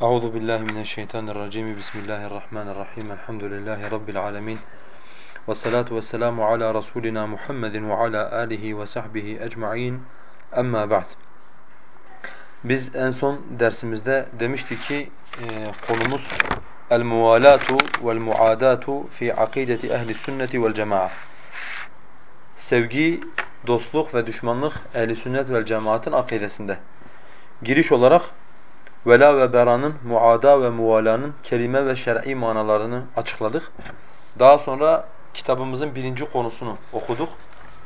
Euzu billahi mineşşeytanirracim. Bismillahirrahmanirrahim. Elhamdülillahi rabbil alamin. Ve salatu vesselamu ala rasulina Muhammedin ve ala alihi ve sahbihi ecmaîn. Amma ba'd. Biz en son dersimizde demiştik ki e, konumuz el muvalatu vel muadatu fi akideti ehli sünneti vel cemaa. Sevgi, dostluk ve düşmanlık ehli sünnet vel cemaatın akidesinde. Giriş olarak vela ve beranın, muada ve muvalanın kelime ve şer'i manalarını açıkladık. Daha sonra kitabımızın birinci konusunu okuduk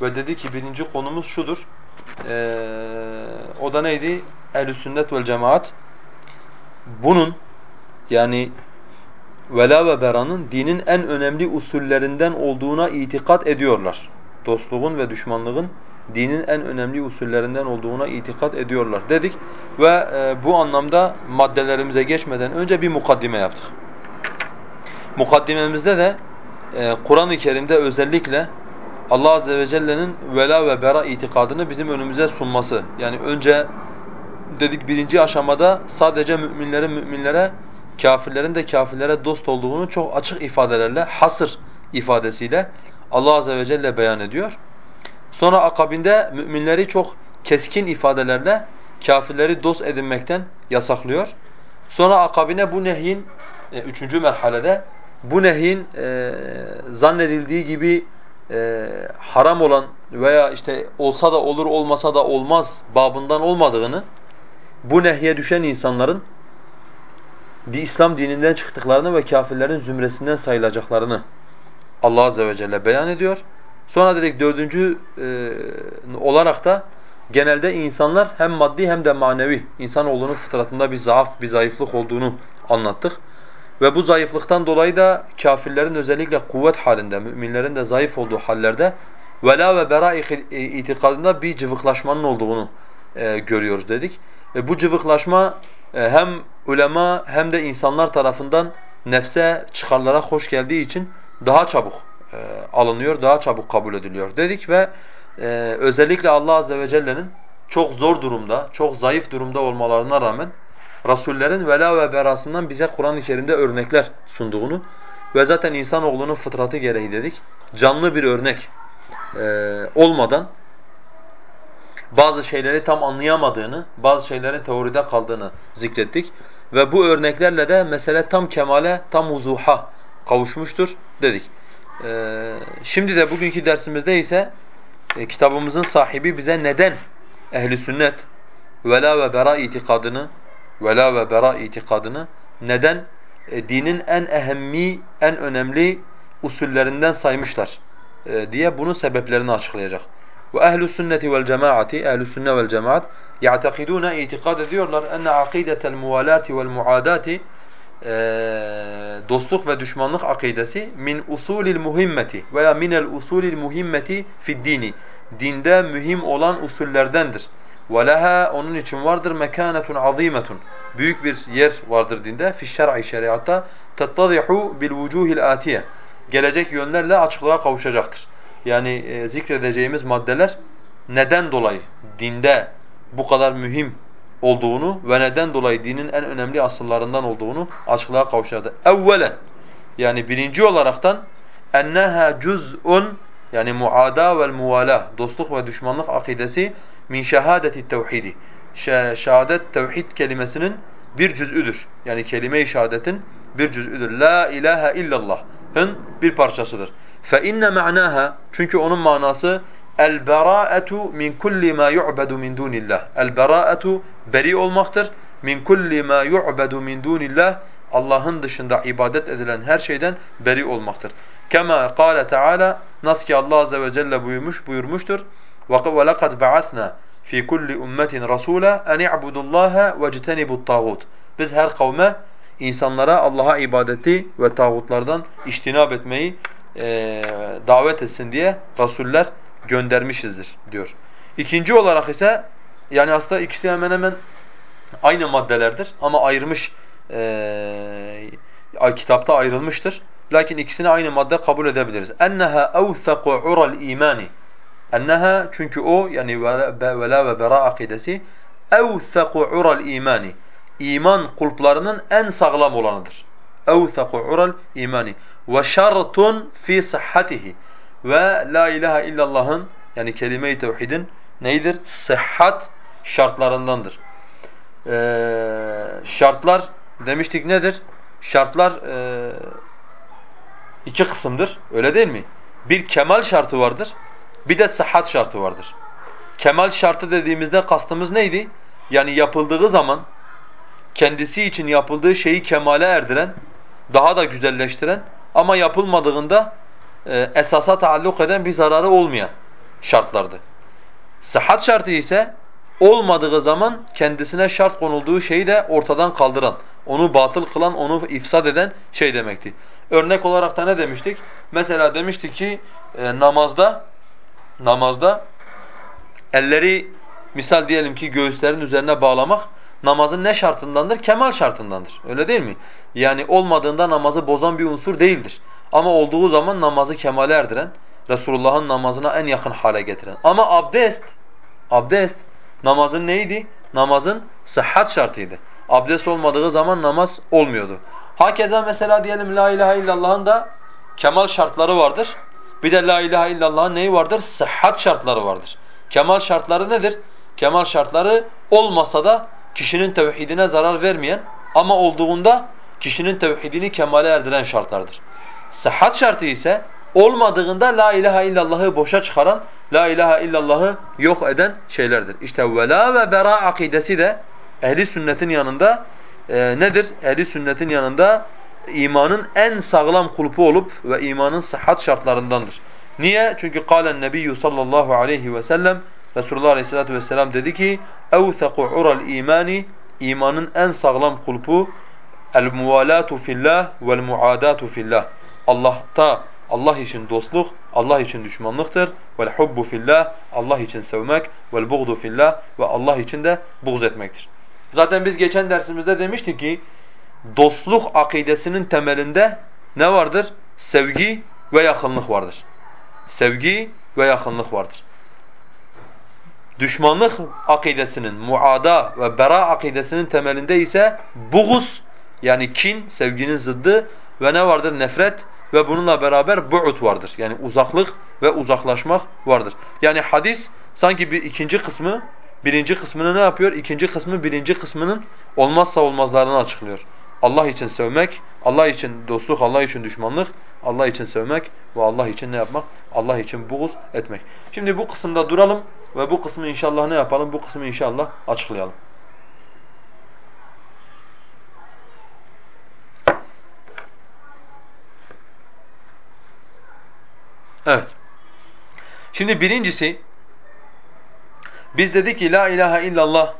ve dedi ki birinci konumuz şudur. Ee, o da neydi? Ehl-i sünnet vel cemaat bunun yani vela ve beranın dinin en önemli usullerinden olduğuna itikat ediyorlar. Dostluğun ve düşmanlığın dinin en önemli usullerinden olduğuna itikat ediyorlar dedik ve e, bu anlamda maddelerimize geçmeden önce bir mukaddime yaptık. Mukaddimemizde de e, Kur'an-ı Kerim'de özellikle Allah azze ve celle'nin vela ve bera itikadını bizim önümüze sunması. Yani önce dedik birinci aşamada sadece müminlerin müminlere, kafirlerin de kafirlere dost olduğunu çok açık ifadelerle, hasır ifadesiyle Allah azze ve celle beyan ediyor. Sonra akabinde müminleri çok keskin ifadelerle kafirleri dost edinmekten yasaklıyor. Sonra akabine bu nehyin e, üçüncü merhalede bu nehyin e, zannedildiği gibi e, haram olan veya işte olsa da olur olmasa da olmaz babından olmadığını bu nehye düşen insanların İslam dininden çıktıklarını ve kafirlerin zümresinden sayılacaklarını Allah azze ve celle beyan ediyor. Sonra dedik dördüncü e, olarak da genelde insanlar hem maddi hem de manevi insanoğlunun fıtratında bir zaaf, bir zayıflık olduğunu anlattık. Ve bu zayıflıktan dolayı da kafirlerin özellikle kuvvet halinde, müminlerin de zayıf olduğu hallerde vela ve bera itikadında bir cıvıklaşmanın olduğunu e, görüyoruz dedik. Ve bu cıvıklaşma e, hem ulema hem de insanlar tarafından nefse çıkarlara hoş geldiği için daha çabuk e, alınıyor, daha çabuk kabul ediliyor dedik ve e, özellikle Allah azze ve celle'nin çok zor durumda, çok zayıf durumda olmalarına rağmen rasullerin vela ve berasından bize Kur'an-ı Kerim'de örnekler sunduğunu ve zaten insanoğlunun fıtratı gereği dedik. Canlı bir örnek e, olmadan bazı şeyleri tam anlayamadığını, bazı şeylerin teoride kaldığını zikrettik. Ve bu örneklerle de mesele tam kemale, tam vuzuha kavuşmuştur dedik. Ee, şimdi de bugünkü dersimizde ise e, kitabımızın sahibi bize neden ehli sünnet vela ve bera itikadını vela ve bera itikadını neden e, dinin en ehemmi, en önemli usullerinden saymışlar e, diye bunun sebeplerini açıklayacak. Ve ehlu sünneti vel cemaati, ehlu sünne vel cemaat ya'takiduna itikad ediyorlar enne akidetel muvalati vel muadati e, dostluk ve düşmanlık akidesi min usulil muhimmeti veya minel usulil muhimmeti fid dini dinde mühim olan usullerdendir. Ve leha onun için vardır mekanetun azimetun büyük bir yer vardır dinde fi şer'i şeriatta bil vucuhil atiye gelecek yönlerle açıklığa kavuşacaktır. Yani e, zikredeceğimiz maddeler neden dolayı dinde bu kadar mühim olduğunu ve neden dolayı dinin en önemli asıllarından olduğunu açıklığa kavuşturdu. Evvelen yani birinci olaraktan enneha cuz'un yani muada ve muvala dostluk ve düşmanlık akidesi min şehadeti tevhidi. Şehadet tevhid kelimesinin bir cüz'üdür. Yani kelime-i şehadetin bir cüz'üdür. La ilahe illallah'ın bir parçasıdır. Fe inne ma'naha çünkü onun manası el beraatu min kulli ma yu'badu min dunillah. El beraatu beri olmaktır. Min kulli ma yu'badu min dunillah. Allah'ın dışında ibadet edilen her şeyden beri olmaktır. Kema kâle Teala nasıl ki Allah azze ve celle buyurmuş buyurmuştur. Ve lekad ba'athna fi kulli ummetin rasula en i'budullaha vectenibut tağut. Biz her kavme insanlara Allah'a ibadeti ve tağutlardan iştinab etmeyi e, davet etsin diye rasuller göndermişizdir diyor. İkinci olarak ise yani aslında ikisi hemen hemen aynı maddelerdir ama ayrılmış e, kitapta ayrılmıştır. Lakin ikisini aynı madde kabul edebiliriz. Enneha awthaqu ural imani. Enneha çünkü o yani vela ve bera akidesi awthaqu ural imani. İman kulplarının en sağlam olanıdır. Awthaqu ural imani ve şartun fi sıhhatihi ve la ilahe illallah'ın yani kelime-i tevhidin neydir? Sıhhat şartlarındandır. Ee, şartlar demiştik nedir? Şartlar e, iki kısımdır. Öyle değil mi? Bir kemal şartı vardır. Bir de sıhhat şartı vardır. Kemal şartı dediğimizde kastımız neydi? Yani yapıldığı zaman kendisi için yapıldığı şeyi kemale erdiren, daha da güzelleştiren ama yapılmadığında e, esasa taalluk eden bir zararı olmayan şartlardı. Sıhhat şartı ise olmadığı zaman kendisine şart konulduğu şeyi de ortadan kaldıran, onu batıl kılan, onu ifsad eden şey demekti. Örnek olarak da ne demiştik? Mesela demiştik ki e, namazda namazda elleri misal diyelim ki göğüslerin üzerine bağlamak namazın ne şartındandır? Kemal şartındandır. Öyle değil mi? Yani olmadığında namazı bozan bir unsur değildir. Ama olduğu zaman namazı kemale erdiren, Resulullah'ın namazına en yakın hale getiren. Ama abdest, abdest namazın neydi? Namazın sıhhat şartıydı. Abdest olmadığı zaman namaz olmuyordu. Hakeza mesela diyelim la ilahe illallah'ın da kemal şartları vardır. Bir de la ilahe illallah'ın neyi vardır? Sıhhat şartları vardır. Kemal şartları nedir? Kemal şartları olmasa da kişinin tevhidine zarar vermeyen ama olduğunda kişinin tevhidini kemale erdiren şartlardır. Sıhhat şartı ise olmadığında la ilahe illallah'ı boşa çıkaran, la ilahe illallah'ı yok eden şeylerdir. İşte vela ve bera akidesi de ehli sünnetin yanında e, nedir? Ehli sünnetin yanında imanın en sağlam kulpu olup ve imanın sıhhat şartlarındandır. Niye? Çünkü kâlen nebiyyü sallallahu aleyhi ve sellem Resulullah aleyhissalatu vesselam dedi ki اَوْثَقُ عُرَى الْا۪يمَانِ İmanın en sağlam kulpu el-muvalatu fillah vel-muadatu fillah. Allah'ta Allah için dostluk, Allah için düşmanlıktır. Vel hubbu fillah Allah için sevmek, vel buğdu fillah ve Allah için de buğz etmektir. Zaten biz geçen dersimizde demiştik ki dostluk akidesinin temelinde ne vardır? Sevgi ve yakınlık vardır. Sevgi ve yakınlık vardır. Düşmanlık akidesinin, muada ve bera akidesinin temelinde ise buğuz yani kin, sevginin zıddı ve ne vardır? Nefret ve bununla beraber bu'd vardır. Yani uzaklık ve uzaklaşmak vardır. Yani hadis sanki bir ikinci kısmı birinci kısmını ne yapıyor? İkinci kısmı birinci kısmının olmazsa olmazlarını açıklıyor. Allah için sevmek, Allah için dostluk, Allah için düşmanlık, Allah için sevmek ve Allah için ne yapmak? Allah için buğuz etmek. Şimdi bu kısımda duralım ve bu kısmı inşallah ne yapalım? Bu kısmı inşallah açıklayalım. Evet. Şimdi birincisi biz dedik ki la ilahe illallah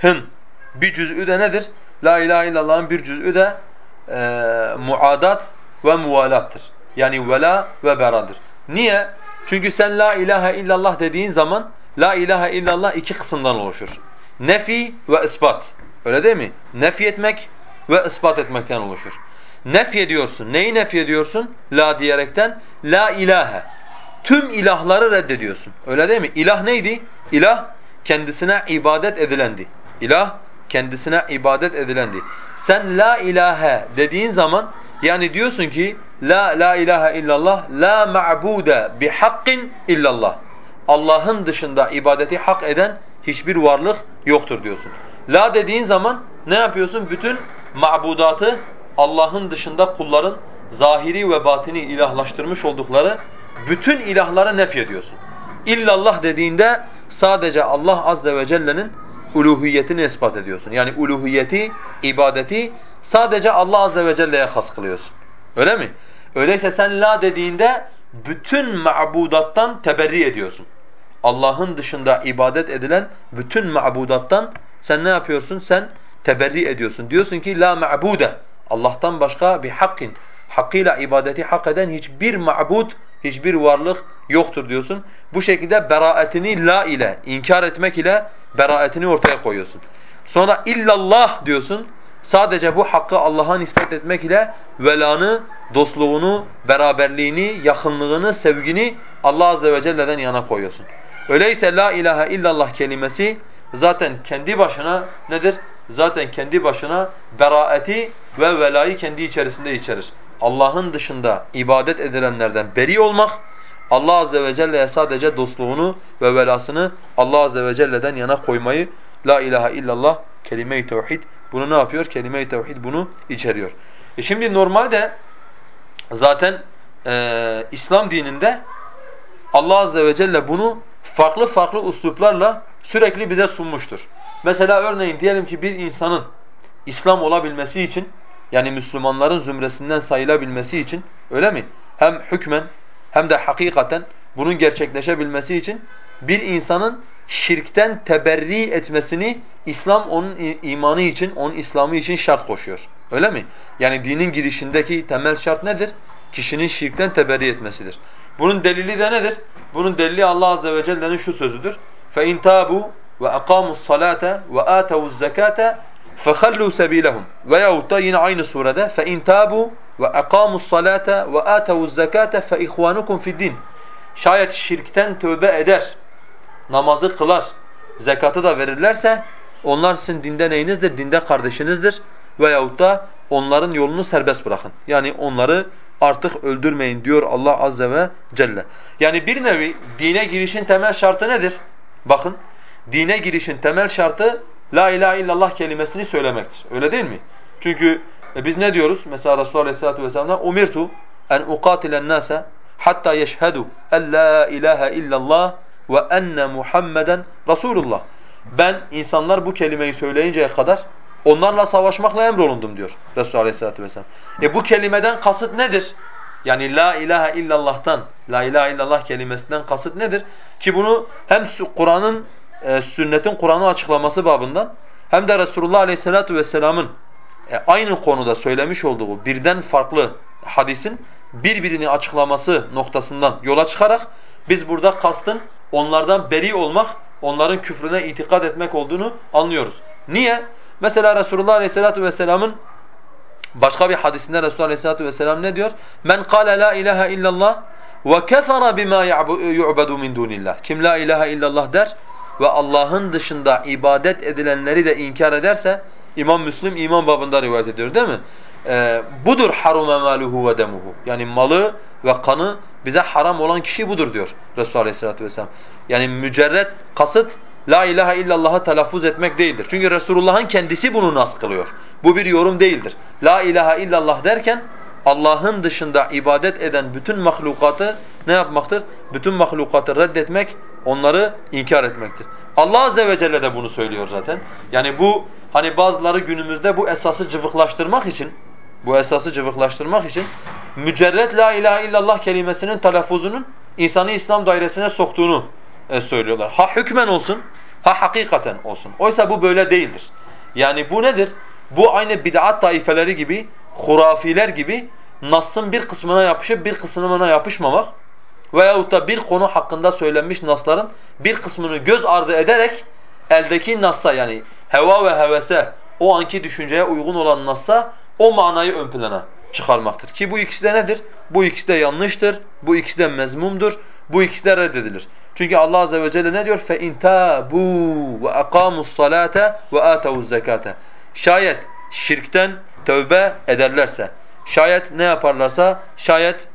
hın bir cüz'ü de nedir? La ilahe illallah'ın bir cüz'ü de e, muadat ve muvalattır. Yani vela ve beradır. Niye? Çünkü sen la ilahe illallah dediğin zaman la ilahe illallah iki kısımdan oluşur. Nefi ve ispat. Öyle değil mi? Nefi etmek ve ispat etmekten oluşur. Nef ediyorsun. Neyi nef ediyorsun? La diyerekten la ilahe. Tüm ilahları reddediyorsun. Öyle değil mi? İlah neydi? İlah kendisine ibadet edilendi. İlah kendisine ibadet edilendi. Sen la ilahe dediğin zaman yani diyorsun ki la la ilahe illallah la ma'bude bihakkin illallah. Allah'ın dışında ibadeti hak eden hiçbir varlık yoktur diyorsun. La dediğin zaman ne yapıyorsun? Bütün ma'budatı Allah'ın dışında kulların zahiri ve batini ilahlaştırmış oldukları bütün ilahlara nef ediyorsun. İllallah dediğinde sadece Allah azze ve celle'nin uluhiyetini ispat ediyorsun. Yani uluhiyeti, ibadeti sadece Allah azze ve celle'ye has kılıyorsun. Öyle mi? Öyleyse sen la dediğinde bütün ma'budattan teberri ediyorsun. Allah'ın dışında ibadet edilen bütün ma'budattan sen ne yapıyorsun? Sen teberri ediyorsun. Diyorsun ki la ma'bude. Allah'tan başka bir hakkin, hakkıyla ibadeti hak eden hiçbir ma'bud, hiçbir varlık yoktur diyorsun. Bu şekilde beraatini la ile, inkar etmek ile beraatini ortaya koyuyorsun. Sonra illallah diyorsun. Sadece bu hakkı Allah'a nispet etmek ile velanı, dostluğunu, beraberliğini, yakınlığını, sevgini Allah azze ve celle'den yana koyuyorsun. Öyleyse la ilahe illallah kelimesi zaten kendi başına nedir? Zaten kendi başına beraati ve velayı kendi içerisinde içerir. Allah'ın dışında ibadet edilenlerden beri olmak, Allah azze ve celle'ye sadece dostluğunu ve velasını Allah azze ve celle'den yana koymayı la ilahe illallah kelime-i tevhid bunu ne yapıyor? Kelime-i tevhid bunu içeriyor. E şimdi normalde zaten e, İslam dininde Allah azze ve celle bunu farklı farklı usluplarla sürekli bize sunmuştur. Mesela örneğin diyelim ki bir insanın İslam olabilmesi için yani Müslümanların zümresinden sayılabilmesi için öyle mi? Hem hükmen hem de hakikaten bunun gerçekleşebilmesi için bir insanın şirkten teberri etmesini İslam onun imanı için, onun İslamı için şart koşuyor. Öyle mi? Yani dinin girişindeki temel şart nedir? Kişinin şirkten teberri etmesidir. Bunun delili de nedir? Bunun delili Allah azze ve celle'nin şu sözüdür. فَاِنْ تَابُوا وَاَقَامُوا الصَّلَاةَ وَآتَوُوا الزَّكَاةَ فَخَلُّوا سَب۪يلَهُمْ Veyahut da yine aynı surede فَاِنْ تَابُوا وَاَقَامُوا الصَّلَاةَ وَآتَوُوا الزَّكَاةَ فَاِخْوَانُكُمْ فِي الدِّينِ Şayet şirkten tövbe eder, namazı kılar, zekatı da verirlerse onlar sizin dinde neyinizdir? Dinde kardeşinizdir. Veyahut da onların yolunu serbest bırakın. Yani onları artık öldürmeyin diyor Allah azze ve celle. Yani bir nevi dine girişin temel şartı nedir? Bakın dine girişin temel şartı la ilahe illallah kelimesini söylemektir. Öyle değil mi? Çünkü e, biz ne diyoruz? Mesela Resulullah Aleyhisselatü Vesselam'dan umirtu en uqatilen nase hatta yeşhedu en la ilahe illallah ve enne Muhammeden Resulullah. Ben insanlar bu kelimeyi söyleyinceye kadar onlarla savaşmakla emrolundum diyor Resulullah Aleyhisselatü Vesselam. E bu kelimeden kasıt nedir? Yani la ilahe illallah'tan, la ilahe illallah kelimesinden kasıt nedir? Ki bunu hem Kur'an'ın, e, sünnetin Kur'an'ı açıklaması babından hem de Resulullah Aleyhisselatü Vesselam'ın e, aynı konuda söylemiş olduğu birden farklı hadisin birbirini açıklaması noktasından yola çıkarak biz burada kastın onlardan beri olmak, onların küfrüne itikad etmek olduğunu anlıyoruz. Niye? Mesela Resulullah Aleyhisselatü Vesselam'ın başka bir hadisinde Resulullah Aleyhisselatü Vesselam ne diyor? Men kâle la ilahe illallah ve kefara bima yu'bedu min dunillah. Kim la ilahe illallah der ve Allah'ın dışında ibadet edilenleri de inkar ederse İmam Müslim iman babında rivayet ediyor değil mi? Ee, budur harume maluhu ve demuhu. Yani malı ve kanı bize haram olan kişi budur diyor Resulullah Aleyhisselatü Vesselam. Yani mücerret kasıt La ilahe illallah'ı telaffuz etmek değildir. Çünkü Resulullah'ın kendisi bunu nas. Bu bir yorum değildir. La ilahe illallah derken Allah'ın dışında ibadet eden bütün mahlukatı ne yapmaktır? Bütün mahlukatı reddetmek, onları inkar etmektir. Allah azze ve celle de bunu söylüyor zaten. Yani bu hani bazıları günümüzde bu esası cıvıklaştırmak için bu esası cıvıklaştırmak için mücerret la ilahe illallah kelimesinin telaffuzunun insanı İslam dairesine soktuğunu e, söylüyorlar. Ha hükmen olsun, ha hakikaten olsun. Oysa bu böyle değildir. Yani bu nedir? Bu aynı bid'at taifeleri gibi, hurafiler gibi Nas'ın bir kısmına yapışıp bir kısmına yapışmamak veyahut da bir konu hakkında söylenmiş Nas'ların bir kısmını göz ardı ederek eldeki Nas'a yani heva ve hevese o anki düşünceye uygun olan Nas'a o manayı ön plana çıkarmaktır. Ki bu ikisi de nedir? Bu ikisi de yanlıştır, bu ikisi de mezmumdur, bu ikisi de reddedilir. Çünkü Allah azze ve celle ne diyor? فَاِنْ تَابُوا وَاَقَامُوا الصَّلَاةَ وَآتَوُوا الزَّكَاةَ Şayet şirkten tövbe ederlerse, şayet ne yaparlarsa, şayet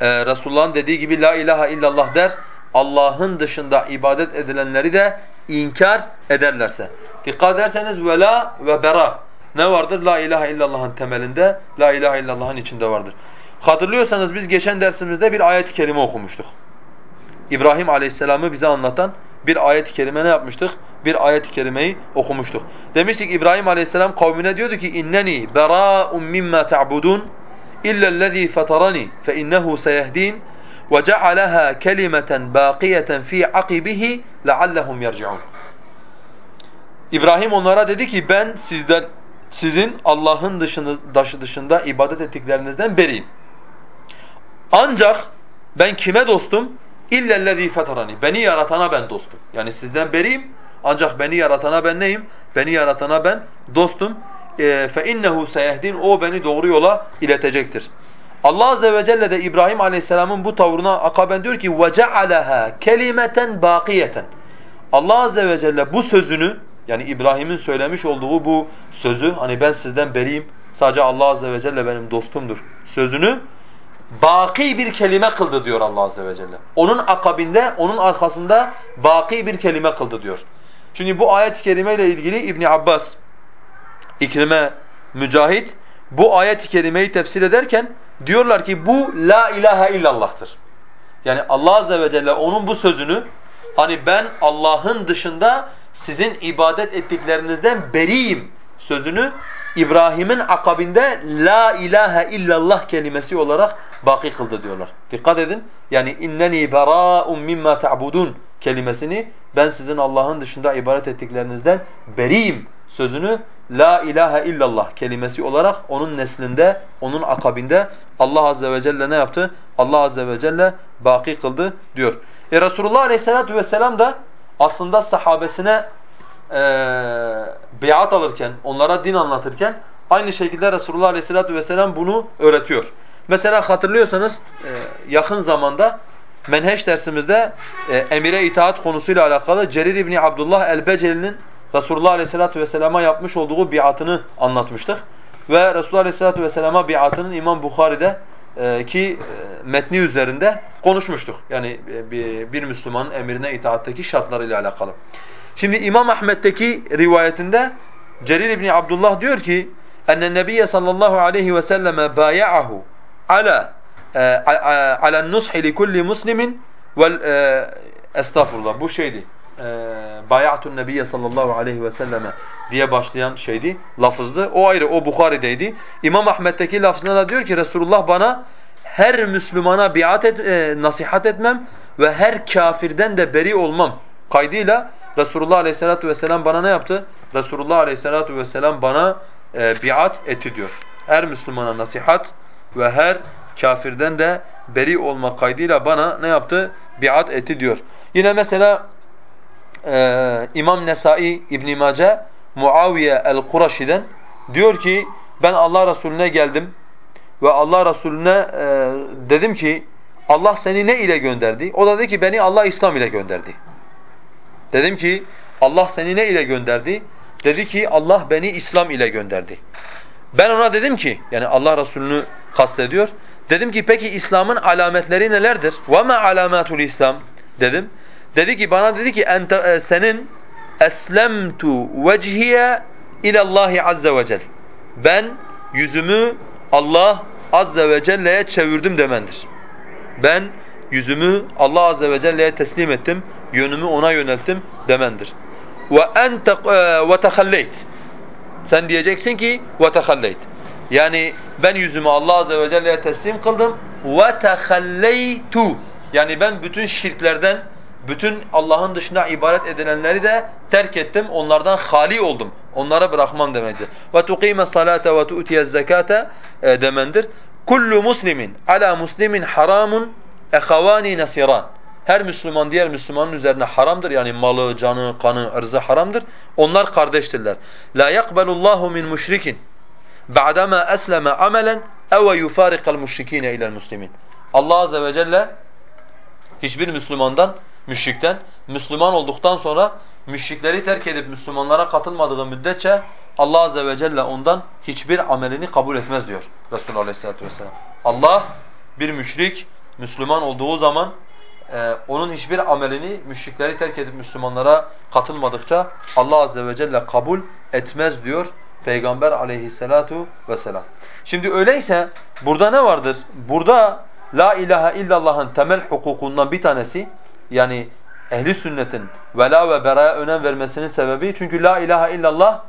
e, Resulullah'ın dediği gibi la ilahe illallah der, Allah'ın dışında ibadet edilenleri de inkar ederlerse. Dikkat ederseniz vela ve bera ne vardır? La ilahe illallah'ın temelinde, la ilahe illallah'ın içinde vardır. Hatırlıyorsanız biz geçen dersimizde bir ayet-i kerime okumuştuk. İbrahim Aleyhisselam'ı bize anlatan bir ayet-i kerime ne yapmıştık? Bir ayet-i kerimeyi okumuştuk. Demiştik İbrahim Aleyhisselam kavmine diyordu ki inneni bera'un mimma ta'budun fatarani fe innehu seyehdin ve ce'alaha kelimeten baqiyeten fi akibihi leallehum yerciun. İbrahim onlara dedi ki ben sizden sizin Allah'ın dışında, dışında ibadet ettiklerinizden beriyim. Ancak ben kime dostum? İllellezî fetarani. Beni yaratana ben dostum. Yani sizden beriyim ancak beni yaratana ben neyim? Beni yaratana ben dostum. Fe innehu seyehdin. O beni doğru yola iletecektir. Allah azze ve celle de İbrahim Aleyhisselam'ın bu tavrına akaben diyor ki cealaha kelimeten baqiyeten. Allah azze ve celle bu sözünü yani İbrahim'in söylemiş olduğu bu sözü hani ben sizden beriyim sadece Allah azze ve celle benim dostumdur sözünü baki bir kelime kıldı diyor Allah azze ve celle. Onun akabinde, onun arkasında baki bir kelime kıldı diyor. Çünkü bu ayet-i kerime ile ilgili İbn Abbas, İkrime, Mücahit bu ayet-i kerimeyi tefsir ederken diyorlar ki bu la ilahe illallah'tır. Yani Allah azze ve celle onun bu sözünü hani ben Allah'ın dışında sizin ibadet ettiklerinizden beriyim sözünü İbrahim'in akabinde la ilahe illallah kelimesi olarak baki kıldı diyorlar. Dikkat edin. Yani inneni bera'un mimma ta'budun kelimesini ben sizin Allah'ın dışında ibadet ettiklerinizden beriyim sözünü la ilahe illallah kelimesi olarak onun neslinde, onun akabinde Allah azze ve celle ne yaptı? Allah azze ve celle baki kıldı diyor. E Resulullah aleyhissalatu vesselam da aslında sahabesine e, biat alırken, onlara din anlatırken aynı şekilde Resulullah aleyhissalatu vesselam bunu öğretiyor. Mesela hatırlıyorsanız e, yakın zamanda menheş dersimizde e, emire itaat konusuyla alakalı Cerir İbni Abdullah el-Beceli'nin Resulullah Aleyhisselatü Vesselam'a yapmış olduğu biatını anlatmıştık. Ve Resulullah Aleyhisselatü Vesselam'a biatının İmam Bukhari'de e, ki e, metni üzerinde konuşmuştuk. Yani e, bir Müslümanın emrine itaatteki şartlarıyla alakalı. Şimdi İmam Ahmet'teki rivayetinde Cerir İbni Abdullah diyor ki ennen Nebiye sallallahu aleyhi ve selleme bayahu ala ala nushi li kulli muslimin vel estağfurullah bu şeydi e, bayatun nebiyye sallallahu aleyhi ve selleme diye başlayan şeydi, lafızdı. O ayrı, o Bukhari'deydi. İmam Ahmet'teki lafzında da diyor ki Resulullah bana her Müslümana biat et, e, nasihat etmem ve her kafirden de beri olmam kaydıyla Resulullah aleyhissalatu vesselam bana ne yaptı? Resulullah aleyhissalatu vesselam bana e, biat etti diyor. Her Müslümana nasihat ve her kafirden de beri olma kaydıyla bana ne yaptı? Biat etti diyor. Yine mesela e, İmam Nesai İbn Mace Muaviye el-Kurashi'den diyor ki ben Allah Resulüne geldim ve Allah Resulüne e, dedim ki Allah seni ne ile gönderdi? O da dedi ki beni Allah İslam ile gönderdi. Dedim ki Allah seni ne ile gönderdi? Dedi ki Allah beni İslam ile gönderdi. Ben ona dedim ki yani Allah Resulü'nü kastediyor. Dedim ki peki İslam'ın alametleri nelerdir? وَمَا عَلَامَاتُ İslam dedim. Dedi ki bana dedi ki ente, e, senin eslemtu vecihiye ilallahi azze ve cel. Ben yüzümü Allah azze ve celle'ye çevirdim demendir. Ben yüzümü Allah azze ve celle'ye teslim ettim, yönümü ona yönelttim demendir. Ve ente e, ve tehalleyt. Sen diyeceksin ki ve tehalleyt. Yani ben yüzümü Allah azze ve celle'ye teslim kıldım ve tehalleytu. Yani ben bütün şirklerden bütün Allah'ın dışında ibadet edilenleri de terk ettim, onlardan hali oldum. Onlara bırakmam demektir. Ve tuqime salate ve tu'tiye zekate demendir. Kullu muslimin ala muslimin haramun ehavani nasiran. Her Müslüman diğer Müslümanın üzerine haramdır. Yani malı, canı, kanı, ırzı haramdır. Onlar kardeştirler. La yakbelullahu min müşrikin ba'dama esleme amelen ev yufariqal müşrikine ila'l muslimin. Allah azze ve celle hiçbir Müslümandan müşrikten. Müslüman olduktan sonra müşrikleri terk edip Müslümanlara katılmadığı müddetçe Allah azze ve celle ondan hiçbir amelini kabul etmez diyor Resulullah aleyhissalatu vesselam. Allah bir müşrik Müslüman olduğu zaman e, onun hiçbir amelini müşrikleri terk edip Müslümanlara katılmadıkça Allah azze ve celle kabul etmez diyor Peygamber aleyhissalatu vesselam. Şimdi öyleyse burada ne vardır? Burada la ilahe illallah'ın temel hukukundan bir tanesi yani ehli sünnetin vela ve beraya önem vermesinin sebebi çünkü la ilahe illallah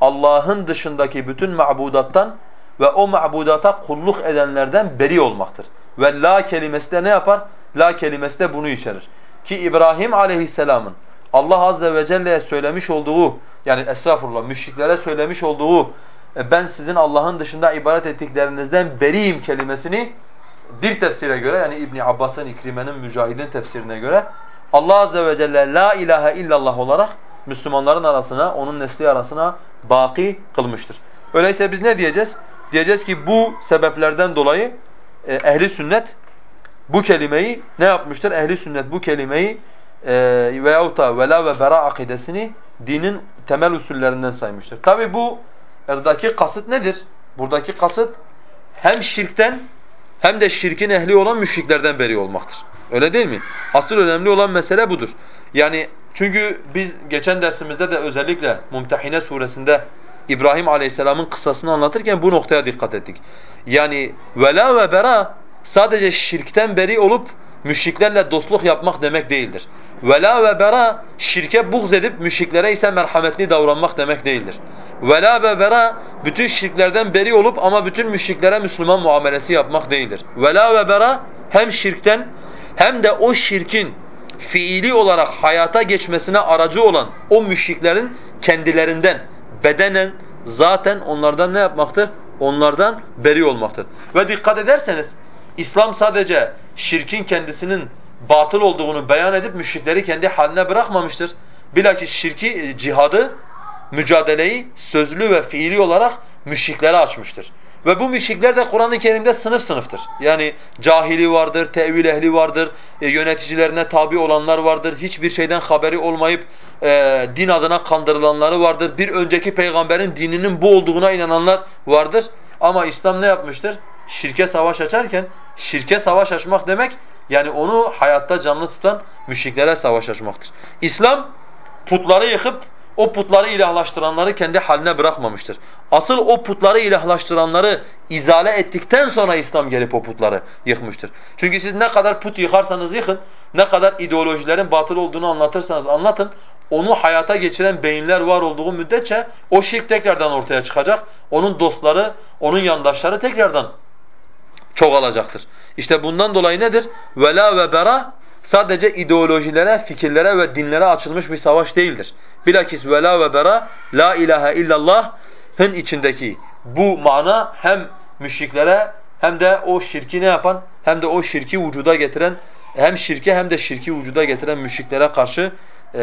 Allah'ın dışındaki bütün mabudattan ve o mabudata kulluk edenlerden beri olmaktır. Ve la kelimesi de ne yapar? La kelimesi de bunu içerir. Ki İbrahim aleyhisselamın Allah azze ve celle'ye söylemiş olduğu yani estağfurullah müşriklere söylemiş olduğu e, ben sizin Allah'ın dışında ibadet ettiklerinizden beriyim kelimesini bir tefsire göre yani İbn Abbas'ın, İkrime'nin, Mücahid'in tefsirine göre Allah azze ve celle la ilahe illallah olarak Müslümanların arasına, onun nesli arasına baki kılmıştır. Öyleyse biz ne diyeceğiz? Diyeceğiz ki bu sebeplerden dolayı e, ehli sünnet bu kelimeyi ne yapmıştır? Ehli sünnet bu kelimeyi e, veyahut da vela ve bera akidesini dinin temel usullerinden saymıştır. Tabi bu buradaki kasıt nedir? Buradaki kasıt hem şirkten hem de şirkin ehli olan müşriklerden beri olmaktır. Öyle değil mi? Asıl önemli olan mesele budur. Yani çünkü biz geçen dersimizde de özellikle Mumtehine suresinde İbrahim Aleyhisselam'ın kıssasını anlatırken bu noktaya dikkat ettik. Yani vela ve bera sadece şirkten beri olup müşriklerle dostluk yapmak demek değildir. Vela ve bera şirke buğz edip müşriklere ise merhametli davranmak demek değildir. Vela ve bera bütün şirklerden beri olup ama bütün müşriklere Müslüman muamelesi yapmak değildir. Vela ve bera hem şirkten hem de o şirkin fiili olarak hayata geçmesine aracı olan o müşriklerin kendilerinden bedenen zaten onlardan ne yapmaktır? Onlardan beri olmaktır. Ve dikkat ederseniz İslam sadece şirkin kendisinin batıl olduğunu beyan edip müşrikleri kendi haline bırakmamıştır. Bilakis şirki, e, cihadı, mücadeleyi sözlü ve fiili olarak müşriklere açmıştır. Ve bu müşrikler de Kur'an-ı Kerim'de sınıf sınıftır. Yani cahili vardır, tevil ehli vardır, e, yöneticilerine tabi olanlar vardır, hiçbir şeyden haberi olmayıp e, din adına kandırılanları vardır. Bir önceki peygamberin dininin bu olduğuna inananlar vardır. Ama İslam ne yapmıştır? Şirke savaş açarken, şirke savaş açmak demek yani onu hayatta canlı tutan müşriklere savaş açmaktır. İslam putları yıkıp o putları ilahlaştıranları kendi haline bırakmamıştır. Asıl o putları ilahlaştıranları izale ettikten sonra İslam gelip o putları yıkmıştır. Çünkü siz ne kadar put yıkarsanız yıkın, ne kadar ideolojilerin batıl olduğunu anlatırsanız anlatın, onu hayata geçiren beyinler var olduğu müddetçe o şirk tekrardan ortaya çıkacak. Onun dostları, onun yandaşları tekrardan çoğalacaktır. İşte bundan dolayı nedir? Vela ve bera sadece ideolojilere, fikirlere ve dinlere açılmış bir savaş değildir. Bilakis vela ve bera la ilahe illallah'ın içindeki bu mana hem müşriklere hem de o şirki ne yapan hem de o şirki vücuda getiren hem şirke hem de şirki vücuda getiren müşriklere karşı e,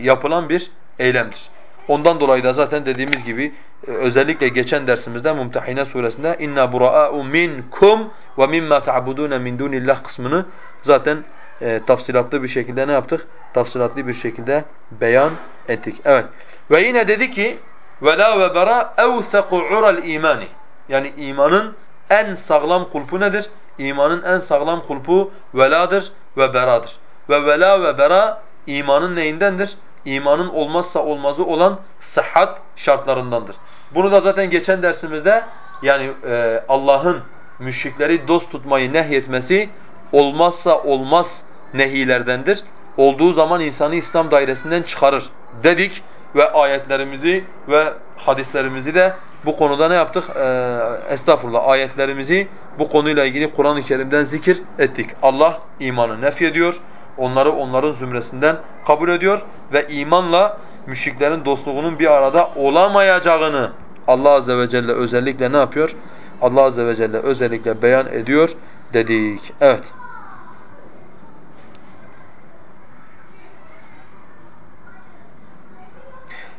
yapılan bir eylemdir. Ondan dolayı da zaten dediğimiz gibi e, özellikle geçen dersimizde Mumtehine suresinde inna buraa'u minkum ve mimma ta'budun min dunillah kısmını zaten e, tafsilatlı bir şekilde ne yaptık? Tafsilatlı bir şekilde beyan ettik. Evet. Ve yine dedi ki vela ve bera evsequ ural imani. Yani imanın en sağlam kulpu nedir? İmanın en sağlam kulpu veladır ve beradır. Ve vela ve bera imanın neyindendir? İmanın olmazsa olmazı olan sıhhat şartlarındandır. Bunu da zaten geçen dersimizde yani e, Allah'ın müşrikleri dost tutmayı nehyetmesi olmazsa olmaz nehilerdendir. Olduğu zaman insanı İslam dairesinden çıkarır dedik ve ayetlerimizi ve hadislerimizi de bu konuda ne yaptık? Ee, estağfurullah ayetlerimizi bu konuyla ilgili Kur'an-ı Kerim'den zikir ettik. Allah imanı nef ediyor. Onları onların zümresinden kabul ediyor ve imanla müşriklerin dostluğunun bir arada olamayacağını Allah azze ve celle özellikle ne yapıyor? Allah azze ve celle özellikle beyan ediyor dedik. Evet.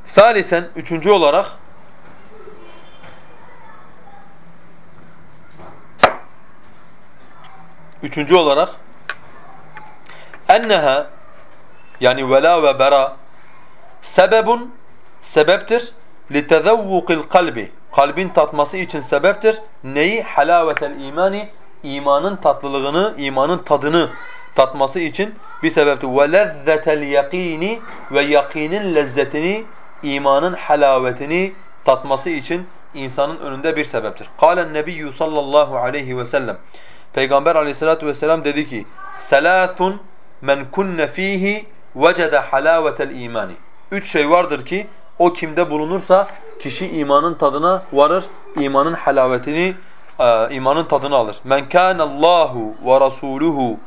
Salisen üçüncü olarak Üçüncü olarak enneha yani vela ve bera sebebun sebeptir litezevvukil kalbi kalbin tatması için sebeptir. Neyi? Halavetel imani imanın tatlılığını, imanın tadını tatması için bir sebeptir. Ve lezzetel yakini ve yakinin lezzetini imanın halavetini tatması için insanın önünde bir sebeptir. Kâlen nebiyyü sallallahu aleyhi ve sellem. Peygamber aleyhissalatu vesselam dedi ki: "Selâthun men kunne fihi vecede halavetel imani." Üç şey vardır ki o kimde bulunursa kişi imanın tadına varır, imanın halavetini, e, imanın tadını alır. Men kana Allahu ve rasuluhu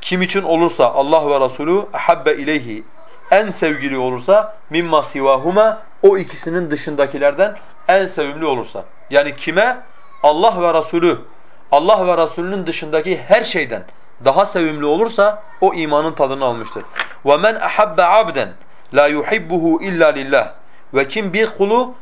kim için olursa Allah ve Resulü ahabbe ileyhi en sevgili olursa mimma sivahuma o ikisinin dışındakilerden en sevimli olursa. Yani kime? Allah ve Resulü. Allah ve Resulünün dışındaki her şeyden daha sevimli olursa o imanın tadını almıştır. وَمَنْ أَحَبَّ عَبْدًا لَا يُحِبُّهُ illa lillah. Ve kim bir kulu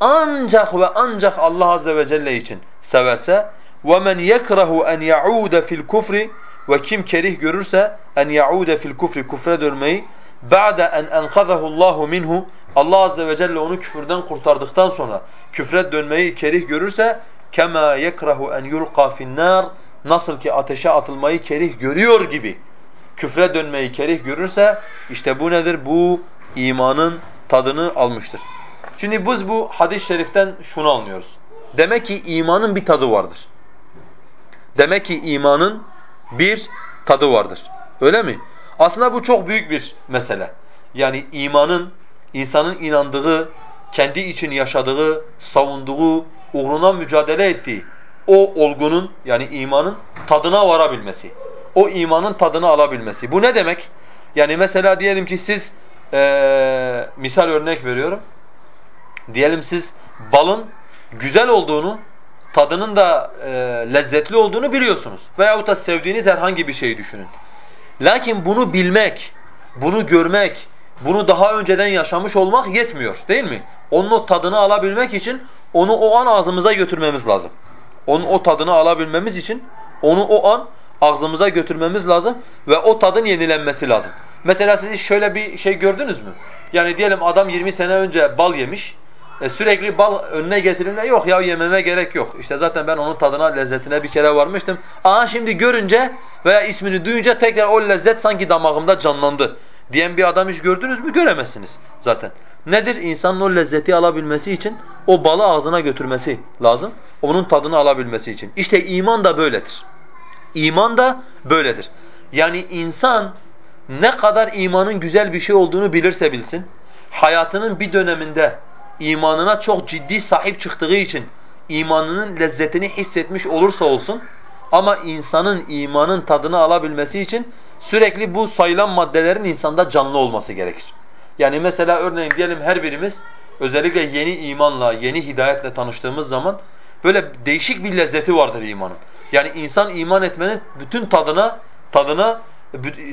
ancak ve ancak Allah azze ve celle için severse وَمَنْ يَكْرَهُ أَنْ يَعُودَ فِي الْكُفْرِ ve kim kerih görürse en yaude fil kufri kufre dönmeyi ba'de en enkazahu Allahu minhu Allah azze ve celle onu küfürden kurtardıktan sonra küfre dönmeyi kerih görürse kema yekrahu en yulqa fi'n-nar nasıl ki ateşe atılmayı kerih görüyor gibi küfre dönmeyi kerih görürse işte bu nedir? Bu imanın tadını almıştır. Şimdi biz bu hadis-i şeriften şunu anlıyoruz. Demek ki imanın bir tadı vardır. Demek ki imanın bir tadı vardır. Öyle mi? Aslında bu çok büyük bir mesele. Yani imanın, insanın inandığı, kendi için yaşadığı, savunduğu, uğruna mücadele ettiği o olgunun yani imanın tadına varabilmesi. O imanın tadını alabilmesi. Bu ne demek? Yani mesela diyelim ki siz ee, misal örnek veriyorum. Diyelim siz balın güzel olduğunu, tadının da e, lezzetli olduğunu biliyorsunuz. Veyahut da sevdiğiniz herhangi bir şeyi düşünün. Lakin bunu bilmek, bunu görmek, bunu daha önceden yaşamış olmak yetmiyor değil mi? Onun o tadını alabilmek için onu o an ağzımıza götürmemiz lazım. Onun o tadını alabilmemiz için onu o an ağzımıza götürmemiz lazım ve o tadın yenilenmesi lazım. Mesela siz şöyle bir şey gördünüz mü? Yani diyelim adam 20 sene önce bal yemiş. E sürekli bal önüne getirince yok ya yememe gerek yok. İşte zaten ben onun tadına, lezzetine bir kere varmıştım. Aa şimdi görünce veya ismini duyunca tekrar o lezzet sanki damağımda canlandı diyen bir adam hiç gördünüz mü? Göremezsiniz zaten. Nedir? İnsanın o lezzeti alabilmesi için o balı ağzına götürmesi lazım. Onun tadını alabilmesi için. İşte iman da böyledir. İman da böyledir. Yani insan ne kadar imanın güzel bir şey olduğunu bilirse bilsin, hayatının bir döneminde imanına çok ciddi sahip çıktığı için imanının lezzetini hissetmiş olursa olsun ama insanın imanın tadını alabilmesi için sürekli bu sayılan maddelerin insanda canlı olması gerekir. Yani mesela örneğin diyelim her birimiz özellikle yeni imanla, yeni hidayetle tanıştığımız zaman böyle değişik bir lezzeti vardır imanın. Yani insan iman etmenin bütün tadına tadına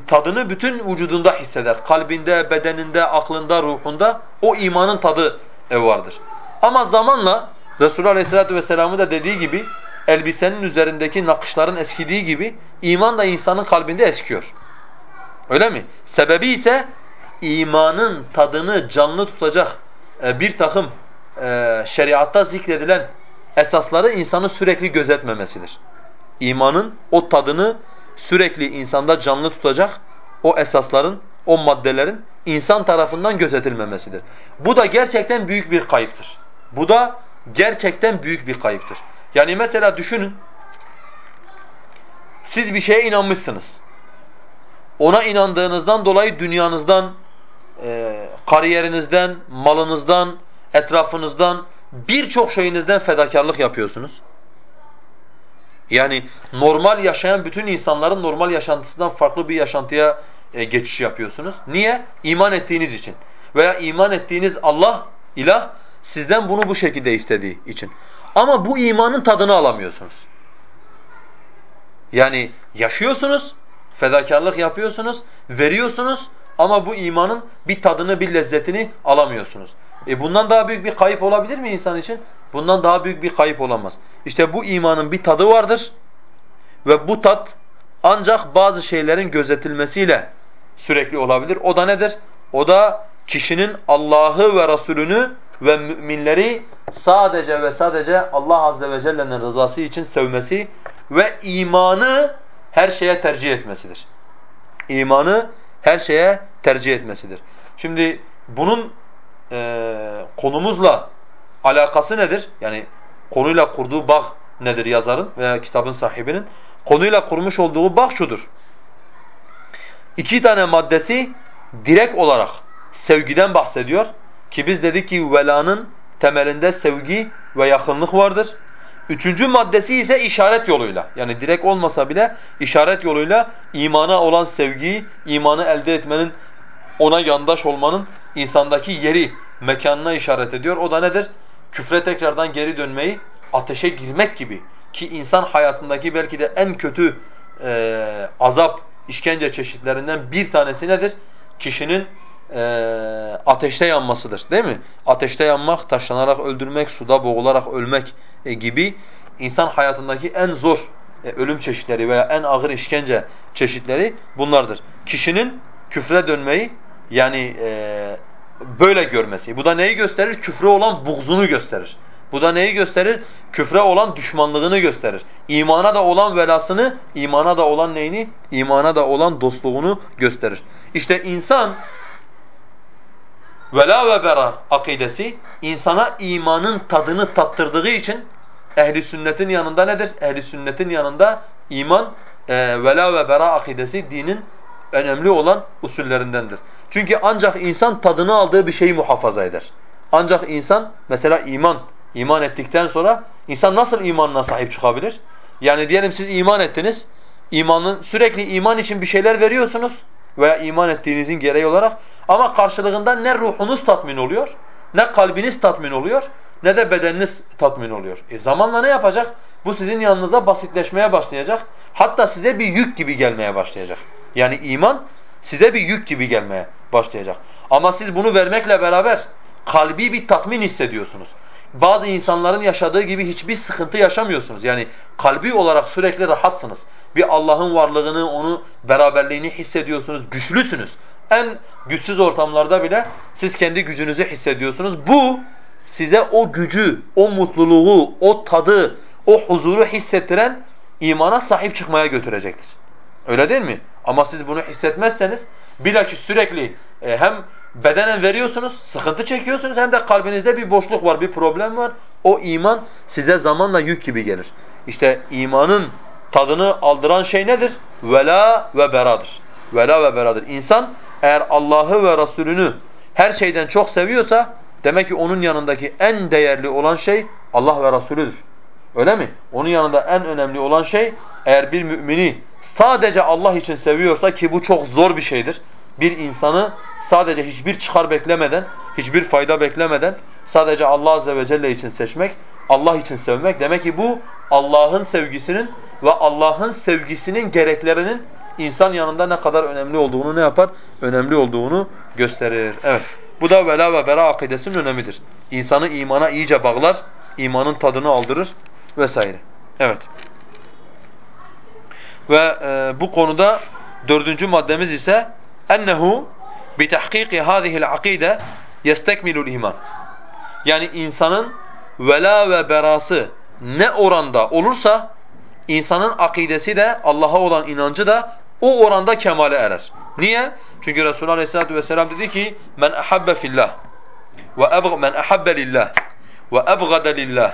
tadını bütün vücudunda hisseder. Kalbinde, bedeninde, aklında, ruhunda o imanın tadı vardır. Ama zamanla Resulullah Aleyhisselatü Vesselam'ın da dediği gibi elbisenin üzerindeki nakışların eskidiği gibi iman da insanın kalbinde eskiyor. Öyle mi? Sebebi ise imanın tadını canlı tutacak e, bir takım e, şeriatta zikredilen esasları insanı sürekli gözetmemesidir. İmanın o tadını sürekli insanda canlı tutacak o esasların, o maddelerin insan tarafından gözetilmemesidir. Bu da gerçekten büyük bir kayıptır. Bu da gerçekten büyük bir kayıptır. Yani mesela düşünün, siz bir şeye inanmışsınız. Ona inandığınızdan dolayı dünyanızdan, e, kariyerinizden, malınızdan, etrafınızdan, birçok şeyinizden fedakarlık yapıyorsunuz. Yani normal yaşayan bütün insanların normal yaşantısından farklı bir yaşantıya e, geçiş yapıyorsunuz. Niye? İman ettiğiniz için. Veya iman ettiğiniz Allah, ilah sizden bunu bu şekilde istediği için. Ama bu imanın tadını alamıyorsunuz. Yani yaşıyorsunuz, fedakarlık yapıyorsunuz, veriyorsunuz ama bu imanın bir tadını, bir lezzetini alamıyorsunuz. E bundan daha büyük bir kayıp olabilir mi insan için? Bundan daha büyük bir kayıp olamaz. İşte bu imanın bir tadı vardır ve bu tat ancak bazı şeylerin gözetilmesiyle sürekli olabilir. O da nedir? O da kişinin Allah'ı ve Resulünü ve müminleri sadece ve sadece Allah azze ve celle'nin rızası için sevmesi ve imanı her şeye tercih etmesidir. İmanı her şeye tercih etmesidir. Şimdi bunun e, konumuzla alakası nedir? Yani konuyla kurduğu bağ nedir yazarın veya kitabın sahibinin? Konuyla kurmuş olduğu bağ şudur. İki tane maddesi direkt olarak sevgiden bahsediyor. Ki biz dedik ki velanın temelinde sevgi ve yakınlık vardır. Üçüncü maddesi ise işaret yoluyla. Yani direkt olmasa bile işaret yoluyla imana olan sevgiyi, imanı elde etmenin, ona yandaş olmanın insandaki yeri, mekanına işaret ediyor. O da nedir? Küfre tekrardan geri dönmeyi, ateşe girmek gibi. Ki insan hayatındaki belki de en kötü e, azap, işkence çeşitlerinden bir tanesi nedir? Kişinin e, ateşte yanmasıdır değil mi? Ateşte yanmak, taşlanarak öldürmek, suda boğularak ölmek e, gibi insan hayatındaki en zor e, ölüm çeşitleri veya en ağır işkence çeşitleri bunlardır. Kişinin küfre dönmeyi yani e, böyle görmesi. Bu da neyi gösterir? Küfre olan buğzunu gösterir. Bu da neyi gösterir? Küfre olan düşmanlığını gösterir. İmana da olan velasını, imana da olan neyini? İmana da olan dostluğunu gösterir. İşte insan vela ve bera akidesi insana imanın tadını tattırdığı için ehli sünnetin yanında nedir? Ehli sünnetin yanında iman e, vela ve bera akidesi dinin önemli olan usullerindendir. Çünkü ancak insan tadını aldığı bir şeyi muhafaza eder. Ancak insan mesela iman, iman ettikten sonra insan nasıl imanına sahip çıkabilir? Yani diyelim siz iman ettiniz, imanın sürekli iman için bir şeyler veriyorsunuz veya iman ettiğinizin gereği olarak ama karşılığında ne ruhunuz tatmin oluyor, ne kalbiniz tatmin oluyor, ne de bedeniniz tatmin oluyor. E zamanla ne yapacak? Bu sizin yanınızda basitleşmeye başlayacak. Hatta size bir yük gibi gelmeye başlayacak. Yani iman size bir yük gibi gelmeye başlayacak. Ama siz bunu vermekle beraber kalbi bir tatmin hissediyorsunuz. Bazı insanların yaşadığı gibi hiçbir sıkıntı yaşamıyorsunuz. Yani kalbi olarak sürekli rahatsınız. Bir Allah'ın varlığını, onu beraberliğini hissediyorsunuz, güçlüsünüz. En güçsüz ortamlarda bile siz kendi gücünüzü hissediyorsunuz. Bu size o gücü, o mutluluğu, o tadı, o huzuru hissettiren imana sahip çıkmaya götürecektir. Öyle değil mi? Ama siz bunu hissetmezseniz bilakis sürekli e, hem bedenen veriyorsunuz, sıkıntı çekiyorsunuz hem de kalbinizde bir boşluk var, bir problem var. O iman size zamanla yük gibi gelir. İşte imanın tadını aldıran şey nedir? Vela ve beradır. Vela ve beradır. İnsan eğer Allah'ı ve Resulünü her şeyden çok seviyorsa demek ki onun yanındaki en değerli olan şey Allah ve Resulüdür. Öyle mi? Onun yanında en önemli olan şey eğer bir mümini sadece Allah için seviyorsa ki bu çok zor bir şeydir. Bir insanı sadece hiçbir çıkar beklemeden, hiçbir fayda beklemeden sadece Allah azze ve celle için seçmek, Allah için sevmek demek ki bu Allah'ın sevgisinin ve Allah'ın sevgisinin gereklerinin insan yanında ne kadar önemli olduğunu ne yapar? Önemli olduğunu gösterir. Evet. Bu da vela ve bera akidesinin önemidir. İnsanı imana iyice bağlar, imanın tadını aldırır vesaire. Evet. Ve e, bu konuda dördüncü maddemiz ise ennehu bi tahqiqi hadihi'l akide yestekmilul iman. Yani insanın vela ve berası ne oranda olursa insanın akidesi de Allah'a olan inancı da o oranda kemale erer. Niye? Çünkü Resulullah Aleyhisselatü Vesselam dedi ki men ahabbe fillah ve ebg men ahabbe lillah ve ebgada lillah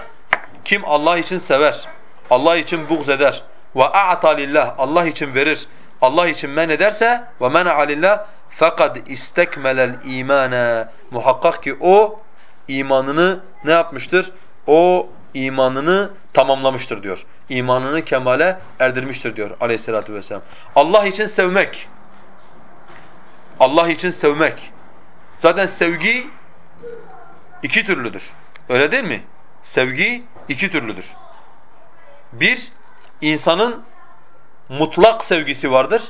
kim Allah için sever, Allah için buğz eder ve a'ta lillah Allah için verir, Allah için men ederse ve mena'a lillah fakat istekmelel imana muhakkak ki o imanını ne yapmıştır? O imanını tamamlamıştır diyor. İmanını kemale erdirmiştir diyor aleyhissalatu vesselam. Allah için sevmek. Allah için sevmek. Zaten sevgi iki türlüdür. Öyle değil mi? Sevgi iki türlüdür. Bir, insanın mutlak sevgisi vardır.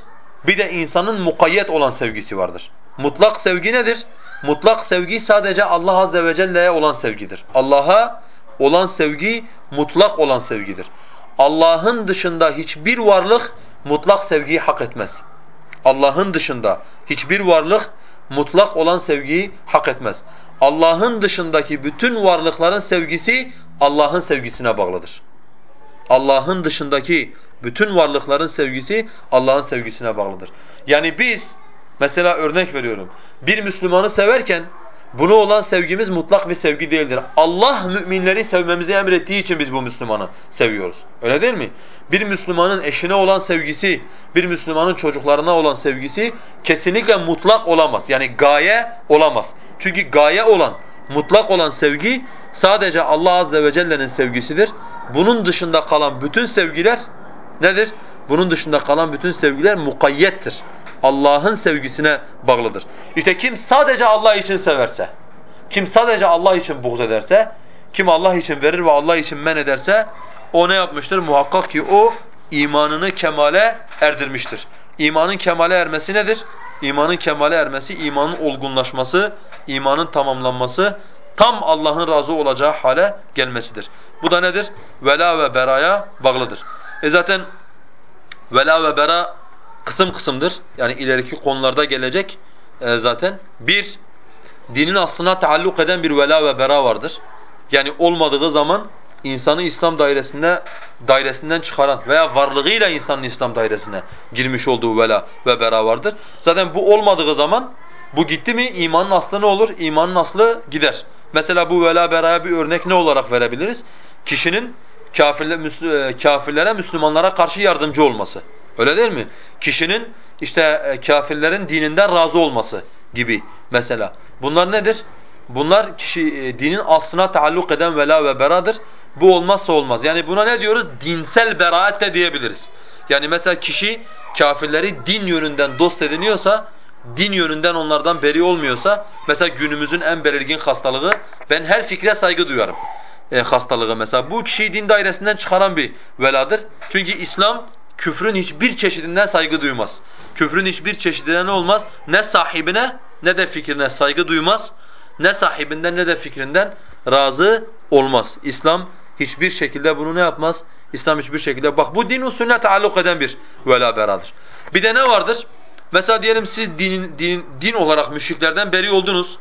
Bir de insanın mukayyet olan sevgisi vardır. Mutlak sevgi nedir? Mutlak sevgi sadece Allah azze ve celle'ye olan sevgidir. Allah'a olan sevgi mutlak olan sevgidir. Allah'ın dışında hiçbir varlık mutlak sevgiyi hak etmez. Allah'ın dışında hiçbir varlık mutlak olan sevgiyi hak etmez. Allah'ın dışındaki bütün varlıkların sevgisi Allah'ın sevgisine bağlıdır. Allah'ın dışındaki bütün varlıkların sevgisi Allah'ın sevgisine bağlıdır. Yani biz mesela örnek veriyorum. Bir Müslümanı severken bunu olan sevgimiz mutlak bir sevgi değildir. Allah müminleri sevmemizi emrettiği için biz bu Müslümanı seviyoruz. Öyle değil mi? Bir Müslümanın eşine olan sevgisi, bir Müslümanın çocuklarına olan sevgisi kesinlikle mutlak olamaz. Yani gaye olamaz. Çünkü gaye olan, mutlak olan sevgi sadece Allah azze ve celle'nin sevgisidir. Bunun dışında kalan bütün sevgiler nedir? Bunun dışında kalan bütün sevgiler mukayyettir. Allah'ın sevgisine bağlıdır. İşte kim sadece Allah için severse, kim sadece Allah için buğz ederse, kim Allah için verir ve Allah için men ederse o ne yapmıştır? Muhakkak ki o imanını kemale erdirmiştir. İmanın kemale ermesi nedir? İmanın kemale ermesi, imanın olgunlaşması, imanın tamamlanması, tam Allah'ın razı olacağı hale gelmesidir. Bu da nedir? Vela ve beraya bağlıdır. E zaten vela ve bera kısım kısımdır. Yani ileriki konularda gelecek e, zaten. Bir, dinin aslına taalluk eden bir vela ve bera vardır. Yani olmadığı zaman insanı İslam dairesinde dairesinden çıkaran veya varlığıyla insanın İslam dairesine girmiş olduğu vela ve bera vardır. Zaten bu olmadığı zaman bu gitti mi imanın aslı ne olur? İmanın aslı gider. Mesela bu vela beraya bir örnek ne olarak verebiliriz? Kişinin kafirler, e, kafirlere, Müslümanlara karşı yardımcı olması. Öyle değil mi? Kişinin işte e, kafirlerin dininden razı olması gibi mesela. Bunlar nedir? Bunlar kişi e, dinin aslına taalluk eden vela ve beradır. Bu olmazsa olmaz. Yani buna ne diyoruz? Dinsel beraat de diyebiliriz. Yani mesela kişi kafirleri din yönünden dost ediniyorsa, din yönünden onlardan beri olmuyorsa, mesela günümüzün en belirgin hastalığı, ben her fikre saygı duyarım e, hastalığı mesela. Bu kişiyi din dairesinden çıkaran bir veladır. Çünkü İslam küfrün hiçbir çeşidinden saygı duymaz. Küfrün hiçbir çeşidine ne olmaz? Ne sahibine ne de fikrine saygı duymaz. Ne sahibinden ne de fikrinden razı olmaz. İslam hiçbir şekilde bunu ne yapmaz? İslam hiçbir şekilde bak bu din usulüne taalluk eden bir vela beradır. Bir de ne vardır? Mesela diyelim siz din, din, din olarak müşriklerden beri oldunuz.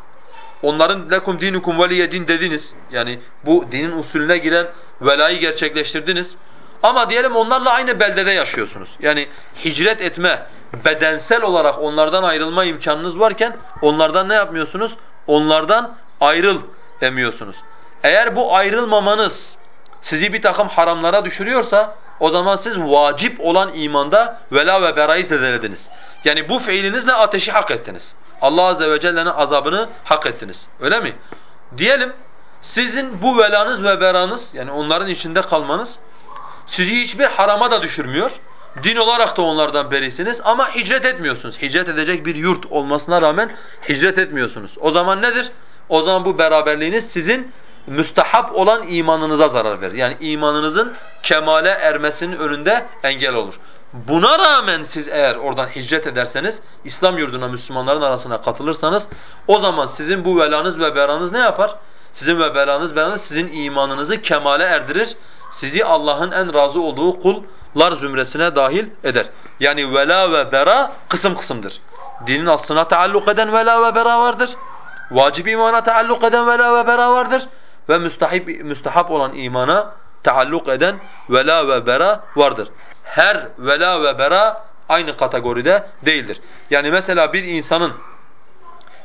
Onların lekum dinukum veliye din dediniz. Yani bu dinin usulüne giren velayı gerçekleştirdiniz. Ama diyelim onlarla aynı beldede yaşıyorsunuz. Yani hicret etme, bedensel olarak onlardan ayrılma imkanınız varken onlardan ne yapmıyorsunuz? Onlardan ayrıl demiyorsunuz. Eğer bu ayrılmamanız sizi bir takım haramlara düşürüyorsa o zaman siz vacip olan imanda vela ve berayı zedelediniz. Yani bu fiilinizle ateşi hak ettiniz. Allah azze ve celle'nin azabını hak ettiniz. Öyle mi? Diyelim sizin bu velanız ve beranız yani onların içinde kalmanız sizi hiçbir harama da düşürmüyor. Din olarak da onlardan berisiniz ama hicret etmiyorsunuz. Hicret edecek bir yurt olmasına rağmen hicret etmiyorsunuz. O zaman nedir? O zaman bu beraberliğiniz sizin müstahap olan imanınıza zarar verir. Yani imanınızın kemale ermesinin önünde engel olur. Buna rağmen siz eğer oradan hicret ederseniz, İslam yurduna Müslümanların arasına katılırsanız o zaman sizin bu velanız ve beranız ne yapar? Sizin ve belanız belanız sizin imanınızı kemale erdirir. Sizi Allah'ın en razı olduğu kullar zümresine dahil eder. Yani vela ve bera kısım kısımdır. Dinin aslına taalluk eden vela ve bera vardır. Vacip imana taalluk eden vela ve bera vardır. Ve müstahip, müstahap olan imana taalluk eden vela ve bera vardır her vela ve bera aynı kategoride değildir. Yani mesela bir insanın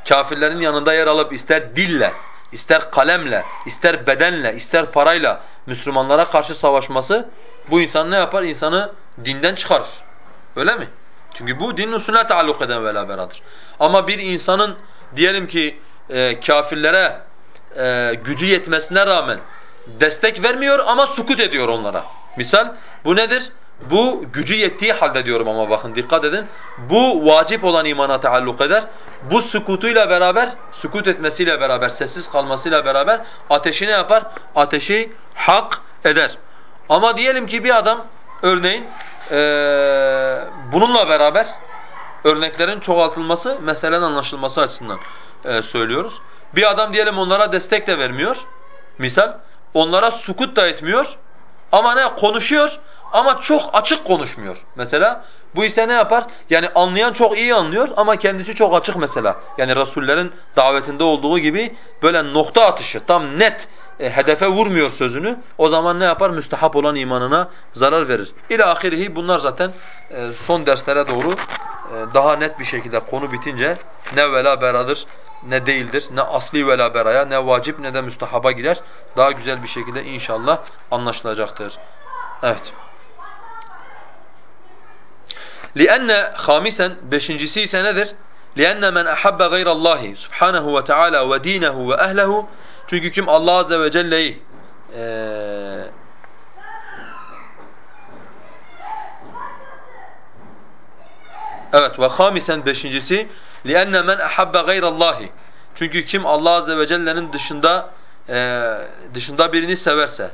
kafirlerin yanında yer alıp ister dille, ister kalemle, ister bedenle, ister parayla Müslümanlara karşı savaşması bu insan ne yapar? İnsanı dinden çıkarır. Öyle mi? Çünkü bu din usulüne taalluk eden vela beradır. Ama bir insanın diyelim ki e, kafirlere e, gücü yetmesine rağmen destek vermiyor ama sukut ediyor onlara. Misal bu nedir? Bu gücü yettiği halde diyorum ama bakın dikkat edin. Bu vacip olan imana taalluk eder. Bu sukutuyla beraber, sukut etmesiyle beraber, sessiz kalmasıyla beraber ateşi ne yapar? Ateşi hak eder. Ama diyelim ki bir adam örneğin ee, bununla beraber örneklerin çoğaltılması, meselenin anlaşılması açısından e, söylüyoruz. Bir adam diyelim onlara destek de vermiyor. Misal onlara sukut da etmiyor. Ama ne konuşuyor ama çok açık konuşmuyor mesela. Bu ise ne yapar? Yani anlayan çok iyi anlıyor ama kendisi çok açık mesela. Yani Resullerin davetinde olduğu gibi böyle nokta atışı tam net e, hedefe vurmuyor sözünü. O zaman ne yapar? Müstehap olan imanına zarar verir. İla ahirihi bunlar zaten e, son derslere doğru e, daha net bir şekilde konu bitince ne vela beradır ne değildir. Ne asli vela beraya ne vacip ne de müstehaba girer. Daha güzel bir şekilde inşallah anlaşılacaktır. Evet. لأن خامسا beşincisi ise nedir? لأن من أحب غير الله سبحانه وتعالى ودينه وأهله çünkü kim Allah azze ve celle'yi e, Evet ve hamisen beşincisi لِأَنَّ مَنْ أَحَبَّ غَيْرَ اللّٰهِ Çünkü kim Allah azze ve celle'nin dışında e, dışında birini severse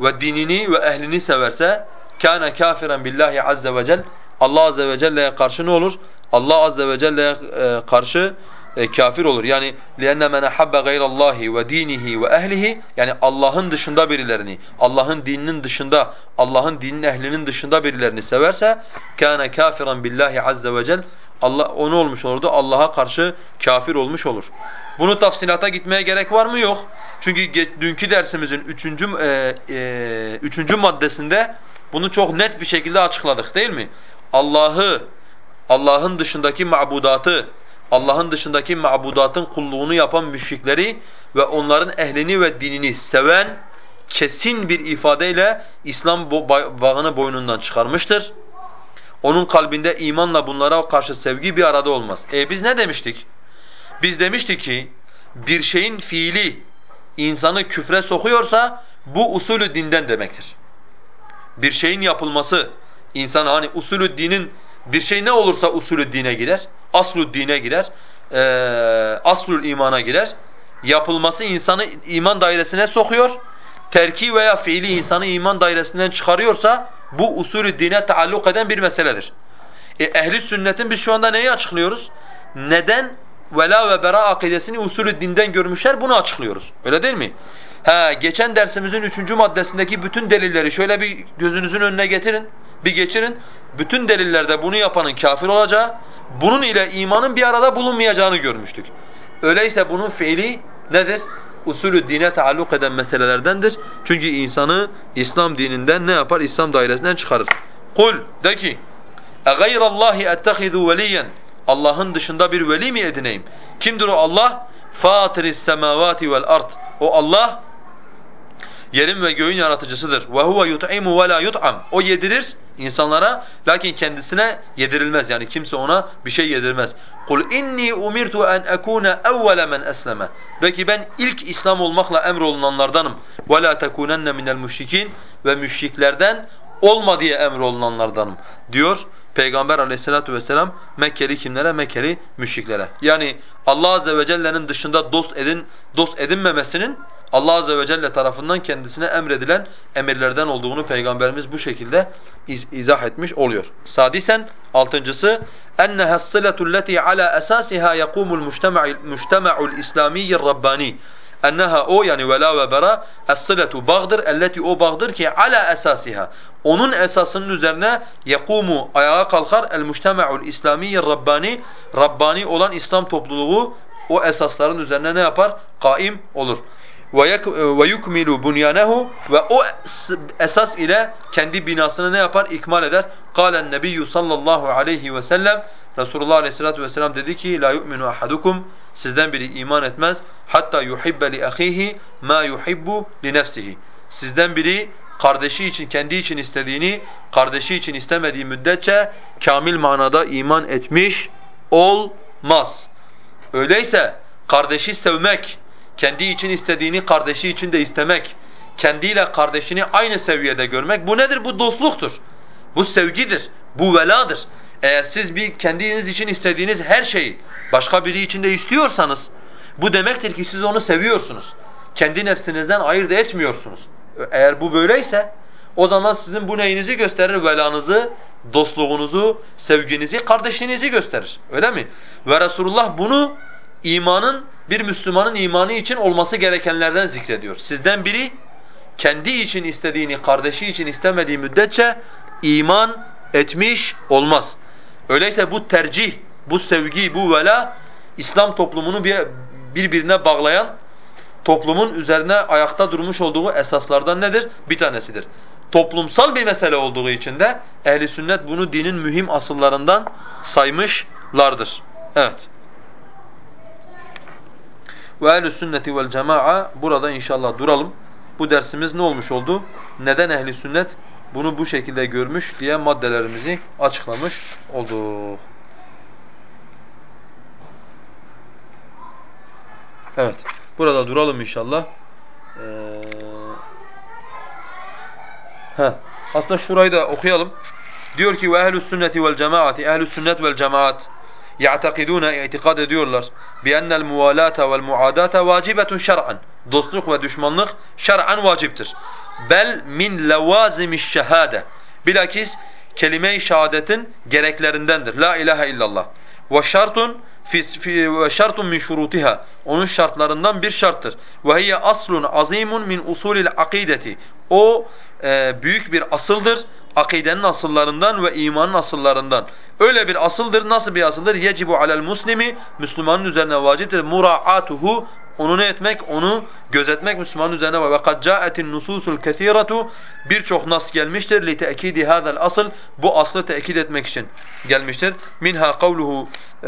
ve dinini ve ehlini severse kana kafiran billahi azze ve cel Allah azze ve celle'ye karşı ne olur? Allah azze ve celle'ye e, karşı e, kafir olur. Yani لِأَنَّ مَنْ أَحَبَّ غَيْرَ اللّٰهِ وَد۪ينِهِ وَأَهْلِهِ Yani Allah'ın dışında birilerini, Allah'ın dininin dışında, Allah'ın dininin ehlinin dışında birilerini severse كَانَ كَافِرًا بِاللّٰهِ عَزَّ وَجَلْ Allah onu olmuş olurdu. Allah'a karşı kafir olmuş olur. Bunu tafsilata gitmeye gerek var mı? Yok. Çünkü dünkü dersimizin üçüncü, e, e, üçüncü maddesinde bunu çok net bir şekilde açıkladık değil mi? Allah'ı, Allah'ın dışındaki mabudatı, Allah'ın dışındaki mabudatın kulluğunu yapan müşrikleri ve onların ehlini ve dinini seven kesin bir ifadeyle İslam bağını boynundan çıkarmıştır. Onun kalbinde imanla bunlara karşı sevgi bir arada olmaz. E biz ne demiştik? Biz demiştik ki bir şeyin fiili insanı küfre sokuyorsa bu usulü dinden demektir. Bir şeyin yapılması insan hani usulü dinin bir şey ne olursa usulü dine girer, aslu dine girer, e, aslul imana girer. Yapılması insanı iman dairesine sokuyor. Terki veya fiili insanı iman dairesinden çıkarıyorsa bu usulü dine taalluk eden bir meseledir. E, ehli sünnetin biz şu anda neyi açıklıyoruz? Neden vela ve bera akidesini usulü dinden görmüşler bunu açıklıyoruz. Öyle değil mi? Ha, geçen dersimizin üçüncü maddesindeki bütün delilleri şöyle bir gözünüzün önüne getirin, bir geçirin. Bütün delillerde bunu yapanın kafir olacağı, bunun ile imanın bir arada bulunmayacağını görmüştük. Öyleyse bunun fiili nedir? usulü dine taalluk eden meselelerdendir. Çünkü insanı İslam dininden ne yapar? İslam dairesinden çıkarır. Kul de ki: "Egayra Allahi ettehizu veliyen?" Allah'ın dışında bir veli mi edineyim? Kimdir o Allah? Fatiris semavati vel ard. O Allah yerin ve göğün yaratıcısıdır. Ve huve yut'imu ve la yut'am. O yedirir insanlara lakin kendisine yedirilmez. Yani kimse ona bir şey yedirmez. Kul inni umirtu en ekuna evvele men esleme. De ki ben ilk İslam olmakla emrolunanlardanım. Ve la tekunenne minel müşrikin ve müşriklerden olma diye emrolunanlardanım diyor Peygamber aleyhissalatu vesselam Mekkeli kimlere? Mekkeli müşriklere. Yani Allah azze ve celle'nin dışında dost edin, dost edinmemesinin Allah azze ve celle tarafından kendisine emredilen emirlerden olduğunu peygamberimiz bu şekilde iz izah etmiş oluyor. Sadisen altıncısı enneha as-silatu allati ala esasiha yaqumul mujtama'ul mujtama'ul islamiyyi rabbani enneha o yani vela ve bera es-silatu bağdır o bağdır ki ala esasiha onun esasının üzerine yakumu ayağa kalkar el mujtama'ul islamiyyi rabbani rabbani olan İslam topluluğu o esasların üzerine ne yapar? Kaim olur ve yukmilu bunyanehu ve o esas ile kendi binasını ne yapar? İkmal eder. Kâlen nebiyyü sallallahu aleyhi ve sellem Resulullah aleyhissalatu vesselam dedi ki la yu'minu ahadukum sizden biri iman etmez hatta yuhibbe li ahihi ma yuhibbu li nefsihi. Sizden biri kardeşi için kendi için istediğini kardeşi için istemediği müddetçe kamil manada iman etmiş olmaz. Öyleyse kardeşi sevmek kendi için istediğini kardeşi için de istemek, kendiyle kardeşini aynı seviyede görmek bu nedir? Bu dostluktur. Bu sevgidir. Bu veladır. Eğer siz bir kendiniz için istediğiniz her şeyi başka biri için de istiyorsanız bu demektir ki siz onu seviyorsunuz. Kendi nefsinizden ayırt etmiyorsunuz. Eğer bu böyleyse o zaman sizin bu neyinizi gösterir? Velanızı, dostluğunuzu, sevginizi, kardeşliğinizi gösterir. Öyle mi? Ve Resulullah bunu imanın bir Müslümanın imanı için olması gerekenlerden zikrediyor. Sizden biri kendi için istediğini kardeşi için istemediği müddetçe iman etmiş olmaz. Öyleyse bu tercih, bu sevgi, bu vela İslam toplumunu bir birbirine bağlayan toplumun üzerine ayakta durmuş olduğu esaslardan nedir? Bir tanesidir. Toplumsal bir mesele olduğu için de ehli sünnet bunu dinin mühim asıllarından saymışlardır. Evet. Ve ehl sünneti vel cemaa burada inşallah duralım. Bu dersimiz ne olmuş oldu? Neden ehli sünnet bunu bu şekilde görmüş diye maddelerimizi açıklamış olduk. Evet. Burada duralım inşallah. Ee. Aslında şurayı da okuyalım. Diyor ki ve ehl sünneti vel cemaati ehl sünnet vel cemaat يَعْتَقِدُونَ itikad ediyorlar. بِأَنَّ الْمُوَالَاةَ وَالْمُعَادَاةَ وَاجِبَةٌ شَرْعًا Dostluk ve düşmanlık şer'an vaciptir. Bel min levazimiş şehade. Bilakis kelime-i şehadetin gereklerindendir. La ilahe illallah. Ve şartun fi fi ve şartun min şurutiha. Onun şartlarından bir şarttır. Ve hiye aslun azimun min usulil akideti. O e, büyük bir asıldır. Akidenin asıllarından ve imanın asıllarından. Öyle bir asıldır. Nasıl bir asıldır? Yecibu alel muslimi Müslümanın üzerine vaciptir. Muraatuhu onu ne etmek? Onu gözetmek Müslümanın üzerine var. Ve kad ca'etin nususul kesiratu birçok nas gelmiştir li te'kidi hadal asıl bu aslı tekit etmek için gelmiştir. Minha kavluhu e,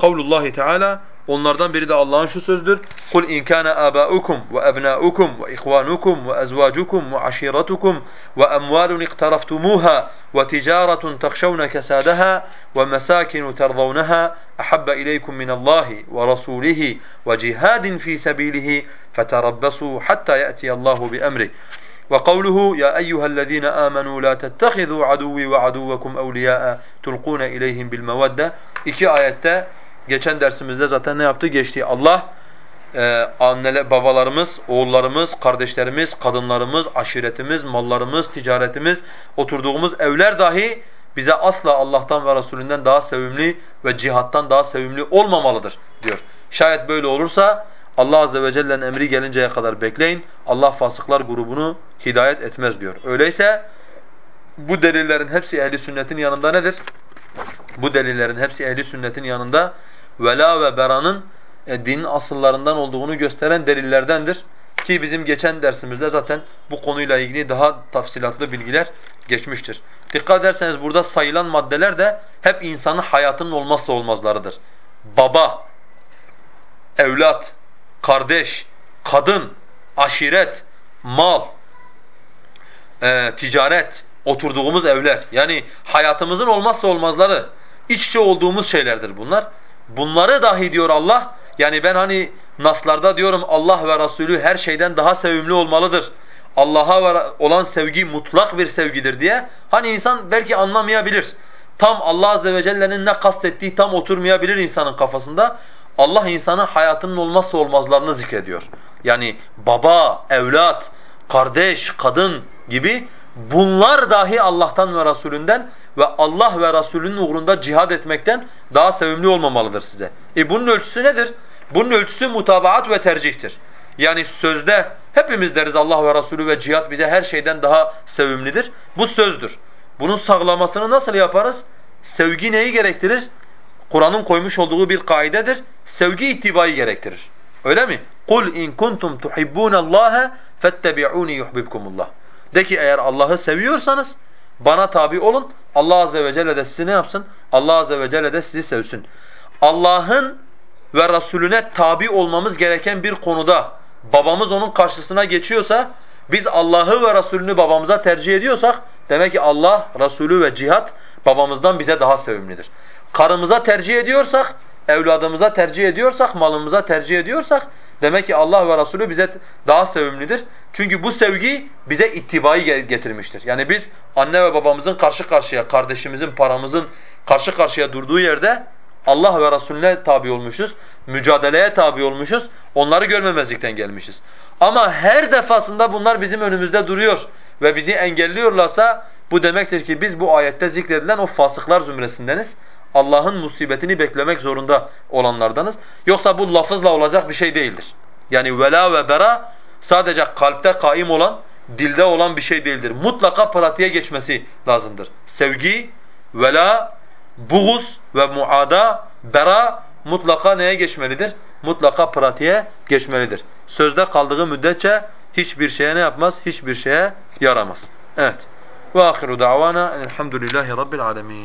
kavlullahi Teala Onlardan biri de Allah'ın şu sözüdür. قُلْ اِنْ كَانَ آبَاءُكُمْ وَأَبْنَاءُكُمْ وَإِخْوَانُكُمْ وَأَزْوَاجُكُمْ وَعَشِيرَتُكُمْ وَأَمْوَالٌ اِقْتَرَفْتُمُوهَا وَتِجَارَةٌ تَخْشَوْنَ كَسَادَهَا وَمَسَاكِنُ تَرْضَوْنَهَا أَحَبَّ إِلَيْكُمْ مِنَ اللَّهِ وَرَسُولِهِ وَجِهَادٍ فِي سَبِيلِهِ فَتَرَبَّصُوا حَتَّى يَأْتِيَ اللَّهُ بِأَمْرِهِ وقوله يا أيها الذين آمنوا لا تتخذوا عدوي وعدوكم أولياء تلقون إليهم بالمودة إكي آياتي Geçen dersimizde zaten ne yaptı? Geçti. Allah e, anneler, babalarımız, oğullarımız, kardeşlerimiz, kadınlarımız, aşiretimiz, mallarımız, ticaretimiz, oturduğumuz evler dahi bize asla Allah'tan ve Resulünden daha sevimli ve cihattan daha sevimli olmamalıdır diyor. Şayet böyle olursa Allah azze ve celle'nin emri gelinceye kadar bekleyin. Allah fasıklar grubunu hidayet etmez diyor. Öyleyse bu delillerin hepsi ehli sünnetin yanında nedir? Bu delillerin hepsi ehli sünnetin yanında vela ve beranın e, dinin asıllarından olduğunu gösteren delillerdendir. Ki bizim geçen dersimizde zaten bu konuyla ilgili daha tafsilatlı bilgiler geçmiştir. Dikkat ederseniz burada sayılan maddeler de hep insanın hayatının olmazsa olmazlarıdır. Baba, evlat, kardeş, kadın, aşiret, mal, e, ticaret, oturduğumuz evler. Yani hayatımızın olmazsa olmazları, iç içe olduğumuz şeylerdir bunlar. Bunları dahi diyor Allah, yani ben hani naslarda diyorum Allah ve Resulü her şeyden daha sevimli olmalıdır. Allah'a olan sevgi mutlak bir sevgidir diye. Hani insan belki anlamayabilir. Tam Allah azze ve celle'nin ne kastettiği tam oturmayabilir insanın kafasında. Allah insanın hayatının olmazsa olmazlarını zikrediyor. Yani baba, evlat, kardeş, kadın gibi bunlar dahi Allah'tan ve Resulünden ve Allah ve Resulünün uğrunda cihad etmekten daha sevimli olmamalıdır size. E bunun ölçüsü nedir? Bunun ölçüsü mutabaat ve tercihtir. Yani sözde hepimiz deriz Allah ve Resulü ve cihat bize her şeyden daha sevimlidir. Bu sözdür. Bunun sağlamasını nasıl yaparız? Sevgi neyi gerektirir? Kur'an'ın koymuş olduğu bir kaidedir. Sevgi ittibayı gerektirir. Öyle mi? Kul in kuntum tuhibbunallaha fettabi'uni yuhibbukumullah. De ki eğer Allah'ı seviyorsanız bana tabi olun. Allah azze ve celle de sizi ne yapsın? Allah azze ve celle de sizi sevsin. Allah'ın ve Resulüne tabi olmamız gereken bir konuda babamız onun karşısına geçiyorsa biz Allah'ı ve Resulünü babamıza tercih ediyorsak demek ki Allah, Resulü ve cihat babamızdan bize daha sevimlidir. Karımıza tercih ediyorsak, evladımıza tercih ediyorsak, malımıza tercih ediyorsak Demek ki Allah ve Resulü bize daha sevimlidir. Çünkü bu sevgi bize ittibayı getirmiştir. Yani biz anne ve babamızın karşı karşıya, kardeşimizin, paramızın karşı karşıya durduğu yerde Allah ve Resulüne tabi olmuşuz, mücadeleye tabi olmuşuz, onları görmemezlikten gelmişiz. Ama her defasında bunlar bizim önümüzde duruyor ve bizi engelliyorlarsa bu demektir ki biz bu ayette zikredilen o fasıklar zümresindeniz. Allah'ın musibetini beklemek zorunda olanlardanız. Yoksa bu lafızla olacak bir şey değildir. Yani vela ve bera sadece kalpte kaim olan, dilde olan bir şey değildir. Mutlaka pratiğe geçmesi lazımdır. Sevgi, vela, buğuz ve muada, bera mutlaka neye geçmelidir? Mutlaka pratiğe geçmelidir. Sözde kaldığı müddetçe hiçbir şeye ne yapmaz? Hiçbir şeye yaramaz. Evet. Ve ahiru davana elhamdülillahi rabbil alemin.